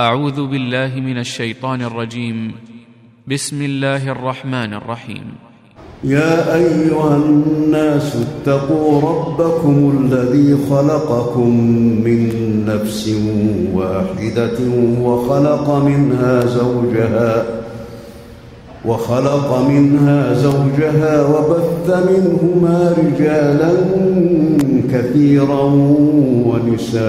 أعوذ بالله من الشيطان الرجيم. بسم الله الرحمن الرحيم. يا أيها الناس اتقوا ربكم الذي خلقكم من نفس واحدة وخلق منها زوجها وخلق منها زوجها وبث منهما رجالا كثيرا ونساء.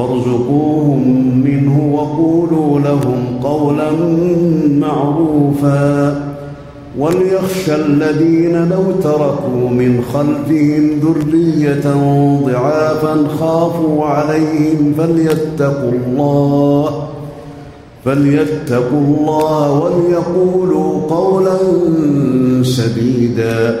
فارزقوهم منه وقولوا لهم قولا معروفا. وليخشى الذين لو تركوا من خلفهم ذرية ضعافا خافوا عليهم فليتقوا الله فليتقوا الله وليقولوا قولا سديدا.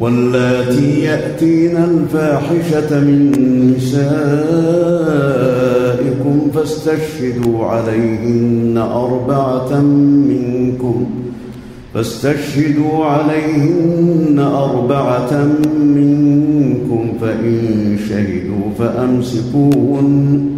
واللاتي يأتين الفاحشة من نسائكم فاستشهدوا عليهن أربعة منكم فاستشهدوا عليهن أربعة منكم فإن شهدوا فأمسكوهن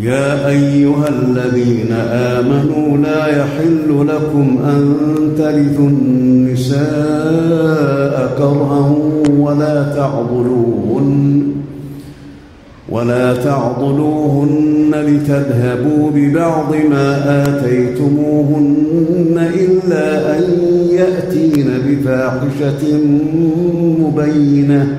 يا أيها الذين آمنوا لا يحل لكم أن ترثوا النساء كرها ولا تعضلوهن ولا تعضلوهن لتذهبوا ببعض ما آتيتموهن إلا أن يأتين بفاحشة مبينة.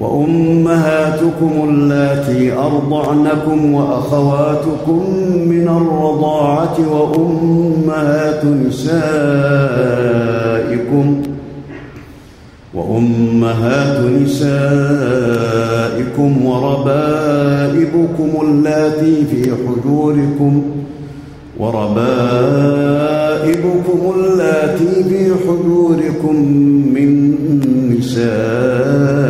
وأمهاتكم اللاتي أرضعنكم وأخواتكم من الرضاعة وأمهات نسائكم وأمهات نسائكم وربائبكم اللاتي في حجوركم وربائبكم اللاتي في حجوركم من نسائكم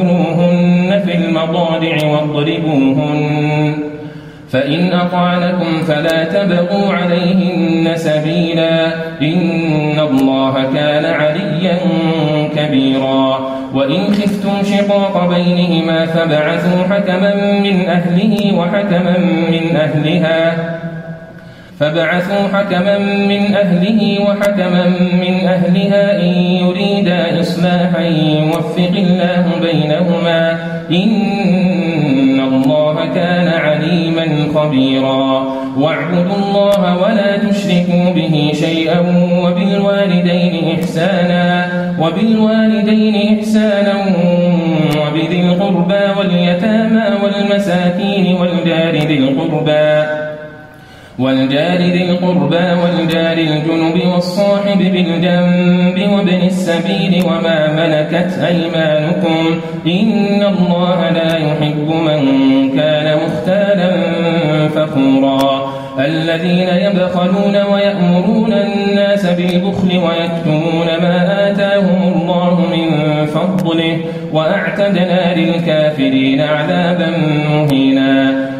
المضاجع واضربوهن. فإن أطعنكم فلا تبغوا عليهن سبيلا. إن الله كان عليا كبيرا. وإن خفتم شقاق بينهما فبعثوا حكما من أهله وحكما من أهلها. فبعثوا حكما من أهله وحكما من أهلها إن يريدا إصلاحا يوفق الله بينهما إن الله كان عليما خبيرا. واعبدوا الله ولا تشركوا به شيئا وبالوالدين إحسانا وبالوالدين إحسانا وبذي القربى واليتامى والمساكين والجار ذي القربى والجار ذي القربى والجار الجنب والصاحب بالجنب وابن السبيل وما ملكت أيمانكم إن الله لا يحب من كان مختالا فخورا الذين يبخلون ويأمرون الناس بالبخل ويكتمون ما آتاهم الله من فضله وأعتدنا للكافرين عذابا مهينا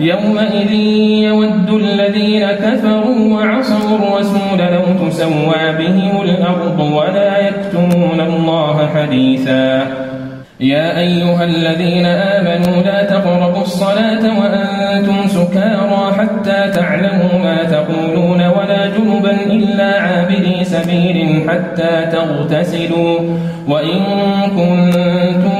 يومئذ يود الذين كفروا وعصوا الرسول لو تسوى بهم الأرض ولا يكتمون الله حديثا. يا أيها الذين آمنوا لا تقربوا الصلاة وأنتم سكارى حتى تعلموا ما تقولون ولا جنبا إلا عابري سبيل حتى تغتسلوا. وإن كنتم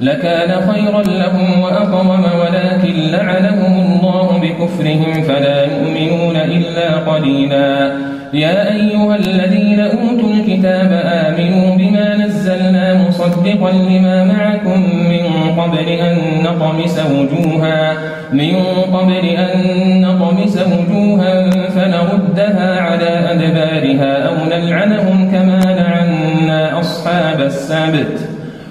لكان خيرا لهم وأقوم ولكن لعنهم الله بكفرهم فلا يؤمنون إلا قليلا. يا أيها الذين أوتوا الكتاب آمنوا بما نزلنا مصدقا لما معكم من قبل أن نطمس وجوها من قبل أن نطمس وجوها فنردها على أدبارها أو نلعنهم كما لعنا أصحاب السبت.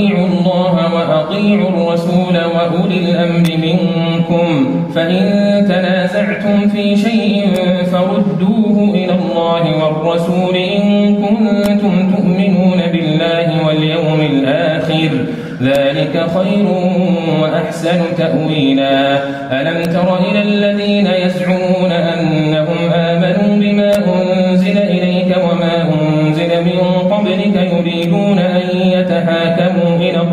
أطيعوا الله وأطيعوا الرسول وأولي الأمر منكم. فإن تنازعتم في شيء فردوه إلى الله والرسول إن كنتم تؤمنون بالله واليوم الآخر. ذلك خير وأحسن تأويلا. ألم تر إلى الذين يزعمون أنهم آمنوا بما أنزل إليك وما أنزل من قبلك يريدون أن يتحاكموا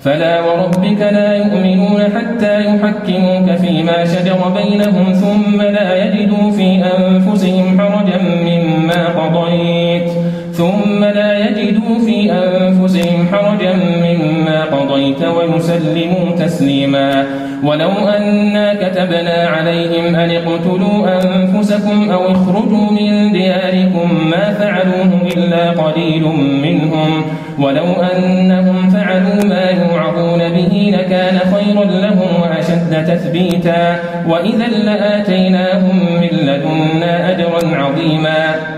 فلا وربك لا يؤمنون حتى يحكموك فيما شجر بينهم ثم لا يجدوا في أنفسهم حرجا مما قضيت. ثم لا يجدوا في أنفسهم حرجا مما قضيت ويسلموا تسليما. ولو أنا كتبنا عليهم أن اقتلوا أنفسكم أو اخرجوا من دياركم ما فعلوه إلا قليل منهم. ولو أنهم فعلوا ما يوعظون به لكان خيرا لهم وأشد تثبيتا. وإذا لآتيناهم من لدنا أجرا عظيما.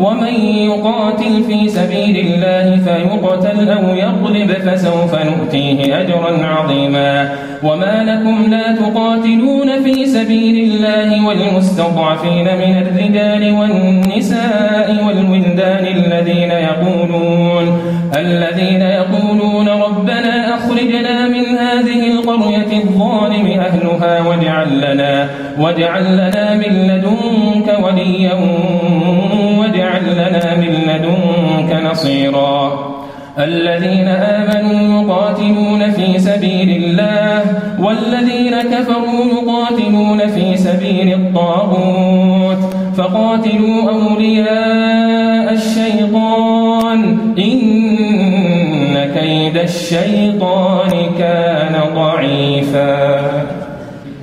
ومن يقاتل في سبيل الله فيقتل أو يغلب فسوف نؤتيه أجرا عظيما. وما لكم لا تقاتلون في سبيل الله والمستضعفين من الرجال والنساء والولدان الذين يقولون الذين يقولون ربنا أخرجنا من هذه القرية الظالم أهلها واجعل لنا واجعل لنا من لدنك وليا واجعل لنا من لدنك نصيرا. الذين آمنوا يقاتلون في سبيل الله والذين كفروا يقاتلون في سبيل الطاغوت. فقاتلوا أولياء الشيطان إن كيد الشيطان كان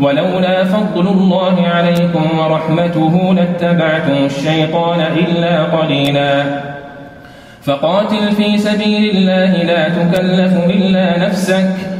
ولولا فضل الله عليكم ورحمته لاتبعتم الشيطان إلا قليلا. فقاتل في سبيل الله لا تكلف إلا نفسك.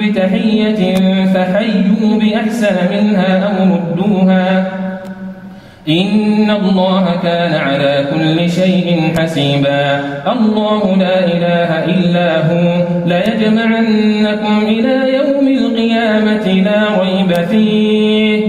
بتحية فحيوا بأحسن منها أو ردوها إن الله كان على كل شيء حسيبا. الله لا إله إلا هو. ليجمعنكم إلى يوم القيامة لا ريب فيه.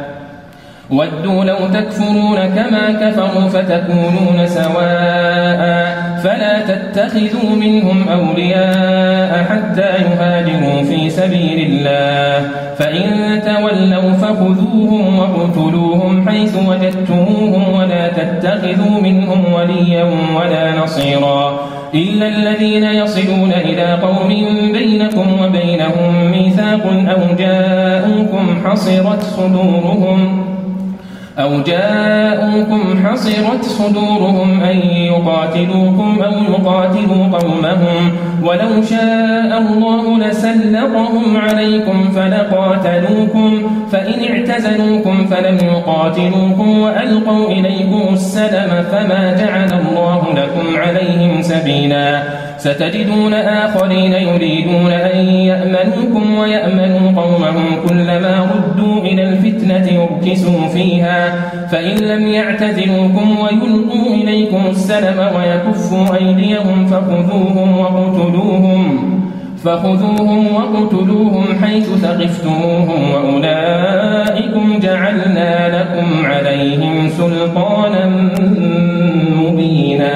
ودوا لو تكفرون كما كفروا فتكونون سواء فلا تتخذوا منهم أولياء حتى يهاجروا في سبيل الله فإن تولوا فخذوهم وقتلوهم حيث وجدتموهم ولا تتخذوا منهم وليا ولا نصيرا إلا الذين يصلون إلى قوم بينكم وبينهم ميثاق أو جاءوكم حصرت صدورهم أو جاءوكم حصرت صدورهم أن يقاتلوكم أو يقاتلوا قومهم ولو شاء الله لسلطهم عليكم فلقاتلوكم فإن اعتزلوكم فلم يقاتلوكم وألقوا إليكم السلم فما جعل الله لكم عليهم سبيلا. ستجدون آخرين يريدون أن يأمنوكم ويأمنوا قومهم كلما ردوا إلى الفتنة يركسوا فيها. فإن لم يعتزلوكم ويلقوا إليكم السلم ويكفوا أيديهم فخذوهم وقتلوهم فخذوهم وقتلوهم حيث ثقفتموهم وأولئكم جعلنا لكم عليهم سلطانا مبينا.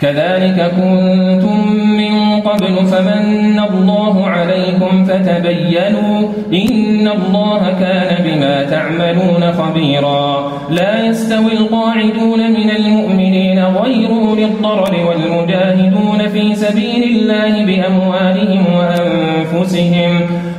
كذلك كنتم من قبل فمن الله عليكم فتبينوا إن الله كان بما تعملون خبيرا. لا يستوي القاعدون من المؤمنين غير للضرر والمجاهدون في سبيل الله بأموالهم وأنفسهم.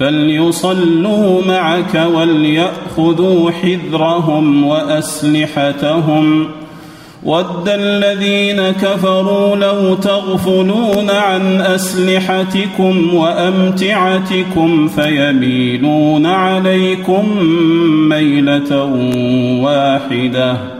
فليصلوا معك وليأخذوا حذرهم وأسلحتهم. ود الذين كفروا لو تغفلون عن أسلحتكم وأمتعتكم فيميلون عليكم ميلة واحدة.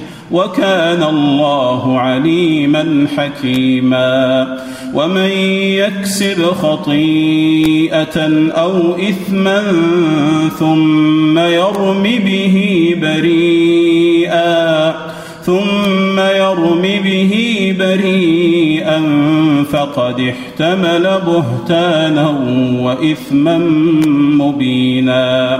وكان الله عليما حكيما. ومن يكسب خطيئة أو إثما ثم يرم به بريئا ثم يرم به بريئا فقد احتمل بهتانا وإثما مبينا.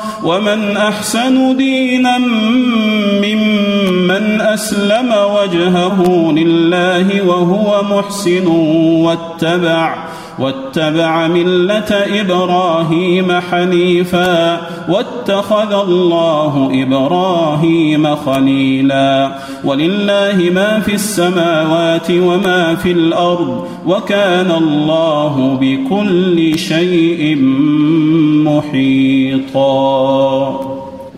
ومن أحسن دينا ممن أسلم وجهه لله وهو محسن واتبع واتبع ملة إبراهيم حنيفا واتخذ الله إبراهيم خليلا. ولله ما في السماوات وما في الأرض وكان الله بكل شيء محيطا.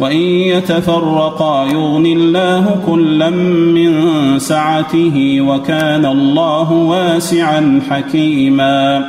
وإن يتفرقا يغني الله كلا من سعته وكان الله واسعا حكيما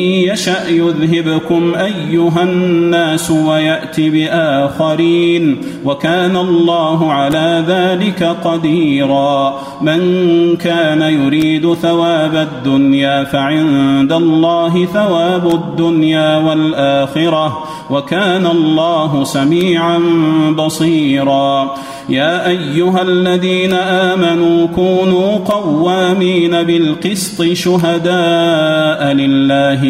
يشأ يذهبكم أيها الناس ويأت بآخرين وكان الله على ذلك قديرا. من كان يريد ثواب الدنيا فعند الله ثواب الدنيا والآخرة وكان الله سميعا بصيرا. يا أيها الذين آمنوا كونوا قوامين بالقسط شهداء لله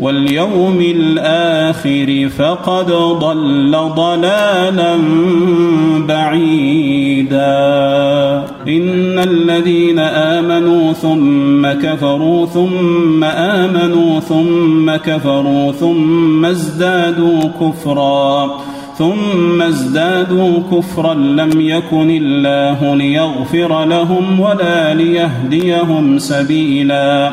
واليوم الآخر فقد ضل ضلالا بعيدا. إن الذين آمنوا ثم كفروا ثم آمنوا ثم كفروا ثم ازدادوا كفرا ثم ازدادوا كفرا لم يكن الله ليغفر لهم ولا ليهديهم سبيلا.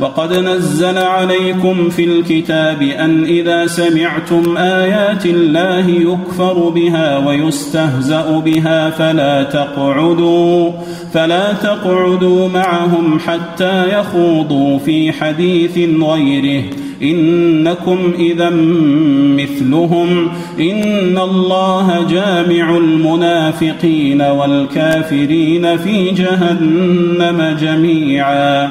وقد نزل عليكم في الكتاب أن إذا سمعتم آيات الله يكفر بها ويستهزأ بها فلا تقعدوا فلا تقعدوا معهم حتى يخوضوا في حديث غيره. إنكم إذا مثلهم إن الله جامع المنافقين والكافرين في جهنم جميعا.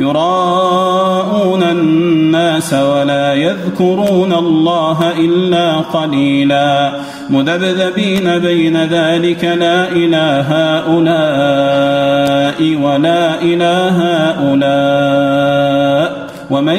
يراءون الناس ولا يذكرون الله إلا قليلا مذبذبين بين ذلك لا إله هؤلاء ولا إله هؤلاء. ومن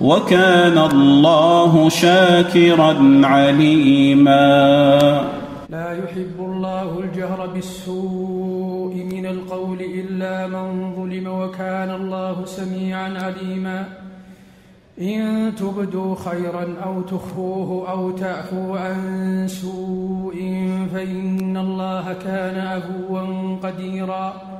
وكان الله شاكرا عليما. لا يحب الله الجهر بالسوء من القول إلا من ظلم وكان الله سميعا عليما. إن تبدوا خيرا أو تخفوه أو تعفوا عن سوء فإن الله كان عفوا قديرا.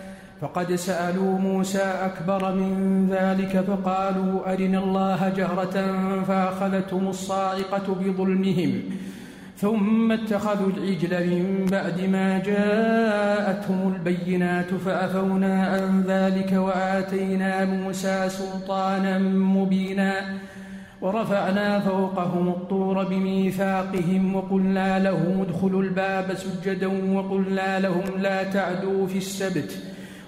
فقد سألوا موسى أكبر من ذلك فقالوا أرنا الله جهرة فأخذتهم الصاعقة بظلمهم ثم اتخذوا العجل من بعد ما جاءتهم البينات فأفونا عن ذلك وآتينا موسى سلطانا مبينا ورفعنا فوقهم الطور بميثاقهم وقلنا لهم ادخلوا الباب سجدا وقلنا لهم لا تعدوا في السبت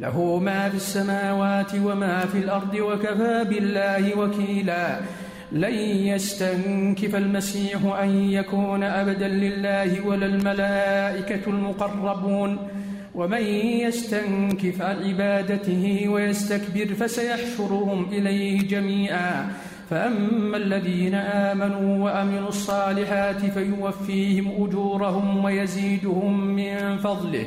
له ما في السماوات وما في الأرض وكفى بالله وكيلا. لن يستنكف المسيح أن يكون أبدا لله ولا الملائكة المقربون. ومن يستنكف عن عبادته ويستكبر فسيحشرهم إليه جميعا. فأما الذين آمنوا وأمنوا الصالحات فيوفيهم أجورهم ويزيدهم من فضله.